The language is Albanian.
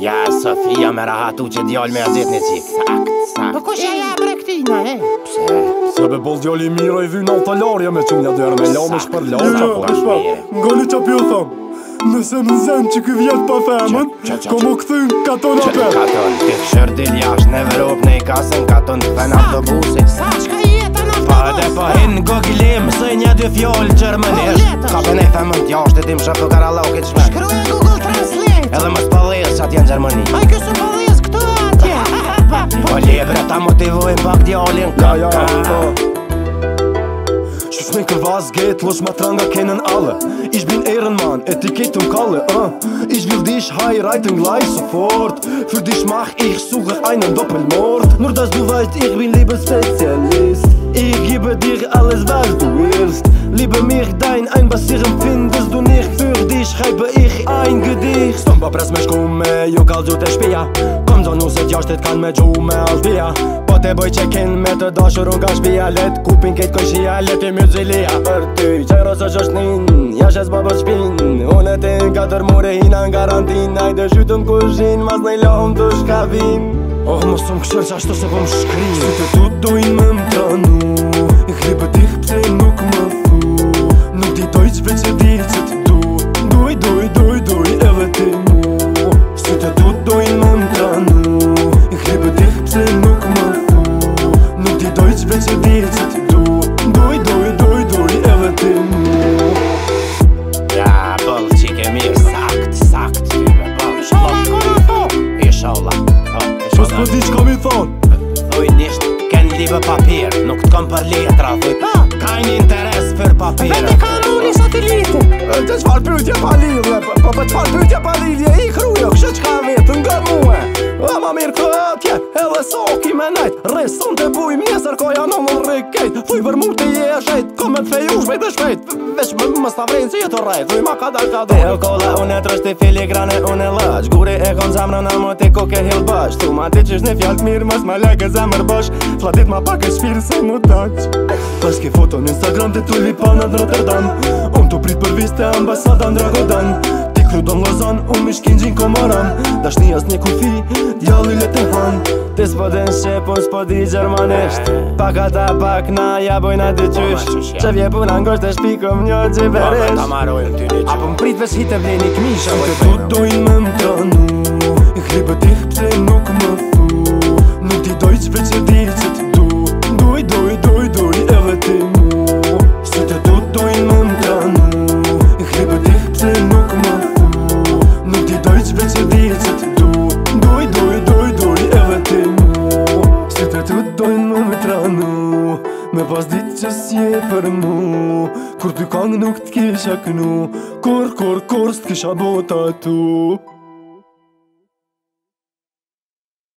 Ja, Sofia, me rahatu që djallë me azit një qik Po kush e ja bre këti në, he? Pse? be bol djallë i miro i dhuj në altalarja me që një dherë me lamë është për lamë që po Nga po? një që pjo thëmë Nëse në zem që këj vjetë pa femën Ko më këthin katon apër Qëtë katon të këshër jash në vërup në i kasën katon të fen autobusit Sa që ka jetë në autobus? Pa dhe pa po në gogilim së një dy fjollë qërmënish po, Ka për në femën të të tim shëpë të karalau shmet A motivoj pak djallin ka ja, ja, ja. Schminke, was geht, los Matranga kennen alle. Ich bin Ehrenmann, Etikett und Kalle, uh. Ich will dich heiraten gleich sofort. Für dich mach ich suche einen Doppelmord. Nur dass du weißt, ich bin Liebesspezialist. Ich gebe dir alles, was du willst. Liebe mich, dein Einbassieren findest du nicht. Für dich schreibe ich ein Gedicht. Stamba pras meškume, jokal zu der Spia. Kam zonu se kanë me gjuhu me alfia Po te bëj që me të dashur unë ka shpia Let kupin ketë këshia, let i mjëzilia Për ty, qero së që është nin, jashe s'ba për shpin Unë e ti në katër mure hina në garantin Aj dhe shytë në kushin, mas në lom të shkavin Oh, mos më këshër që ashtu se po më shkrin Si të tu dojnë me më tranu Hripë t'ih pëse nuk më di për papir Nuk t'kom për letra Vip ha? Ka një interes për papir Vendi ka në një satelite Dhe zval pëtje pa lirë Po për po, po, zval pa lirë atje Edhe soki me najt Reson të buj mjesër ko janë në në rikejt Fuj për mund të je e shejt Ko me të feju shpejt dhe shpejt Vesh më më sta vrejnë si e të rajt Thuj ma ka dal ka dojnë Dhe e kolla unë e trësht e filigrane unë e laq Gure e kon zamrë në më të ko ke hil bash Tu ma ti qish një fjallë të mirë Mës ma lajke zamrë bosh Flatit ma pak e shpirë se mu taq Pas foto në Instagram të tulipanat po në Rotterdam Unë të prit për viste ambasada në Dragodan kru do mlozon, u mi shkin gjin komoran Da shni as një kufi, djalli le të han Te s'poden shqe, po në s'podi gjermanesht Pak ata pak na jaboj na dy qysh Qe vje pun angosht e shpikom një gjiberesh Apo më pritve s'hit e vleni kmi Shqe të tu më më të anu Hlipë t'i hpse i mu që dhije që të du Duj, duj, duj, duj, edhe ti mu Si të të dojnë më me tranu Me pas ditë që s'je për mu Kur t'u kangë nuk t'kisha kënu Kur, kur, kur s't'kisha bota tu